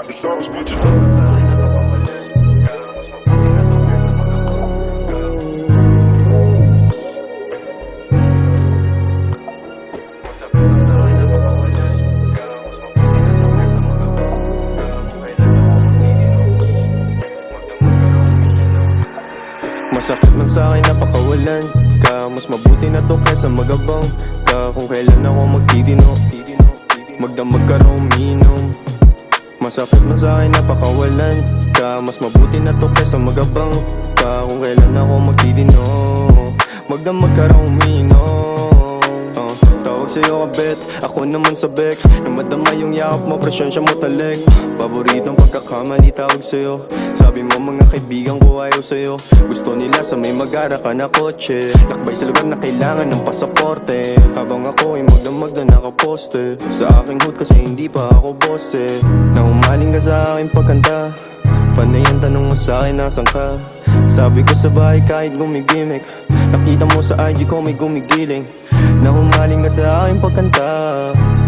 got the sauce, bitch. Masakit man sa akin napakawalan ka. Mas mabuti na to kaysa magabang ka. Kung kailan ako magtitino Magdamag ka raw umiinom Masakit man sa akin napakawalan ka. Mas mabuti na to kaysa magabang ka. Kung kailan ako magtitino Magdamag ka raw Tawag sa'yo kabet, ako naman sa bek. Na madama yung yakap mo, presensya mo taleg Paboritong pagkakamali tawag sa'yo. Sabi mo mga kaibigan ko ayaw sa'yo. Gusto nila sa may magara ka na kotse. Lakbay sa lugar na kailangan ng pasaporte. Habang ako ay magdamag na nakaposte. Sa aking hood kasi hindi pa ako boss eh Na umaling ka sa aking pagkanta Panay ang tanong mo sa akin, nasan ka? Sabi ko sa bahay kahit gumigimik. Nakita mo sa IG ko may gumigiling Na humaling ka sa akin pagkanta.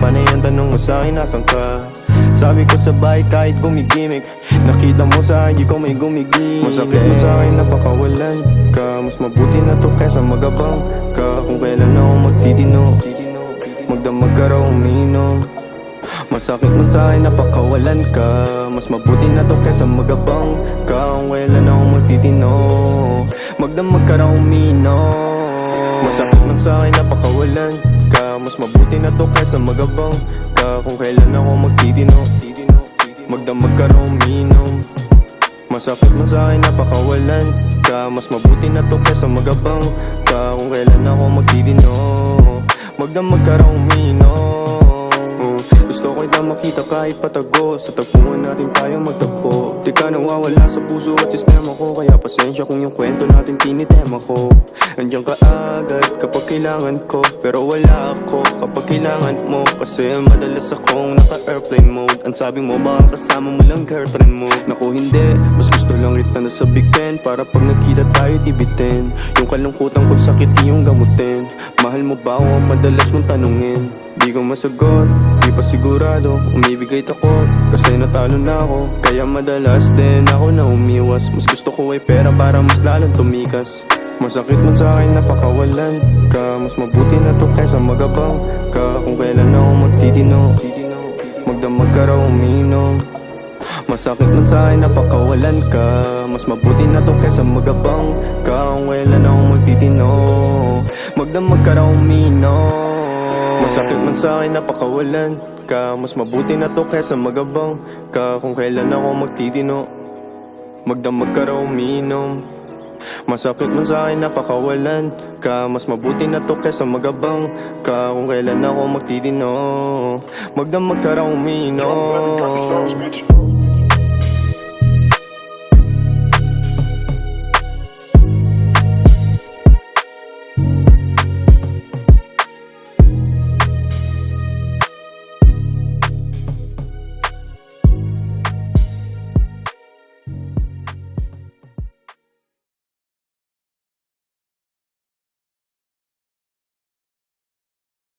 Panay ang tanong mo sa akin, nasan ka? Sabi ko sa bahay kahit gumigimik Nakita mo sa IG ko may gumigiling Masakit. Mo sa akin napakawalan ka Mas mabuti na to kaysa magabang ka. Kung kailan ako magtitino Magdamag ka raw uminom Masakit man sa akin napakawalan ka Mas mabuti na to kaysa magabang ka. Kung kailan ako magtitino Magdamag ka raw uminom Masakit man sa akin napakawalan ka. Mas mabuti na to kaysa magabang ka. Kung kailan ako magtitino Magdamag ka raw uminom Masakit man sa akin napakawalan ka. Mas mabuti na to kaysa magabang ka. Kung kailan ako magtitino Magdamag ka raw uminom makita kahit patago. Sa tagpuan natin tayo magtagpo. Di ka nawawala sa puso at sistema ko. Kaya pasensya kung yung kwento natin tinitema ko. Andiyan ka agad kapag kailangan ko. Pero wala ako kapag kailangan mo. Kasi madalas akong naka-airplane mode. Ang sabi mo baka kasama mo lang girlfriend mo. Naku hindi, mas gusto lang kita na sa Big Ten. Para pag nagkita tayo dibitin Yung kalungkutan kung sakit yung gamutin. Mahal mo ba ang madalas mong tanungin? Di ko masagot, di pa sigurado Umibigay takot, kasi natalo na ako Kaya madalas din ako na umiwas. Mas gusto ko ay pera para mas lalong tumikas. Masakit man sa akin napakawalan ka. Mas mabuti na to kaysa magabang ka. Kung kailan ako magtitino Magdamag ka raw uminom Masakit man sa akin napakawalan ka. Mas mabuti na to kaysa magabang ka. Kung kailan ako magtitino Magdamag ka raw uminom Masakit man sa akin napakawalan ka. Mas mabuti na to kaysa magabang ka. Kung kailan ako magtitino Magdamag ka raw umiinom. Masakit man sa akin napakawalan ka. Mas mabuti na to kaysa magabang ka. Kung kailan ako magtitino Magdamag ka raw umiinom.